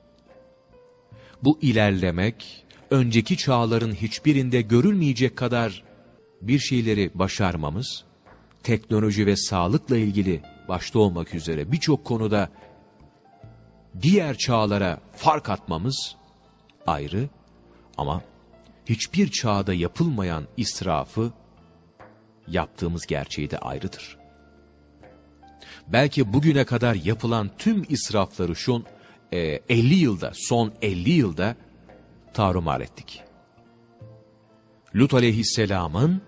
Bu ilerlemek, önceki çağların hiçbirinde görülmeyecek kadar bir şeyleri başarmamız, teknoloji ve sağlıkla ilgili başta olmak üzere birçok konuda diğer çağlara fark atmamız ayrı ama hiçbir çağda yapılmayan israfı yaptığımız gerçeği de ayrıdır. Belki bugüne kadar yapılan tüm israfları şu e, 50 yılda, son 50 yılda tarumar ettik. Lut aleyhisselamın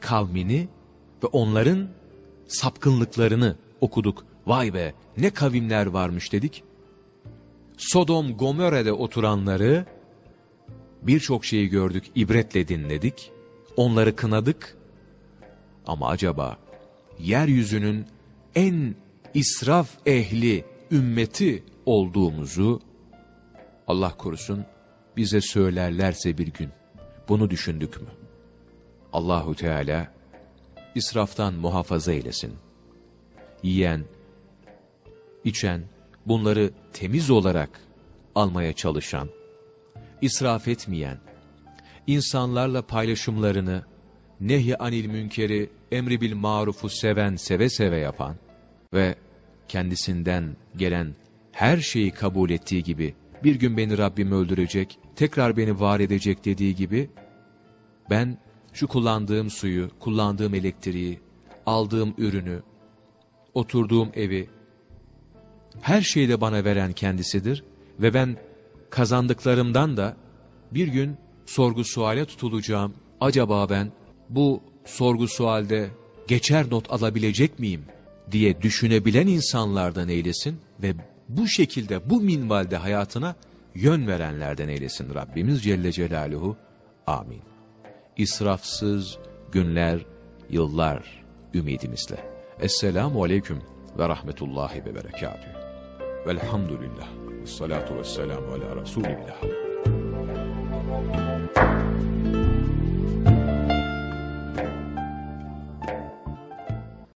kavmini ve onların sapkınlıklarını okuduk. Vay be ne kavimler varmış dedik. Sodom Gomorre'de oturanları birçok şeyi gördük, ibretle dinledik. Onları kınadık. Ama acaba yeryüzünün en israf ehli ümmeti olduğumuzu Allah korusun bize söylerlerse bir gün bunu düşündük mü? Allahu Teala israftan muhafaza eylesin. Yiyen, içen, bunları temiz olarak almaya çalışan, israf etmeyen, insanlarla paylaşımlarını, nehy anil münkeri, emri bil marufu seven, seve seve yapan ve kendisinden gelen her şeyi kabul ettiği gibi, bir gün beni Rabbim öldürecek, tekrar beni var edecek dediği gibi, ben şu kullandığım suyu, kullandığım elektriği, aldığım ürünü, oturduğum evi, her şeyi de bana veren kendisidir ve ben kazandıklarımdan da bir gün sorgu suale tutulacağım. Acaba ben bu sorgu sualde geçer not alabilecek miyim diye düşünebilen insanlardan eylesin ve bu şekilde bu minvalde hayatına yön verenlerden eylesin Rabbimiz Celle Celaluhu. Amin. İsrafsız günler, yıllar ümidimizle. Esselamu Aleyküm ve Rahmetullahi ve Berekatühü. Velhamdülillah. Salatu vesselamu ala Resulillah.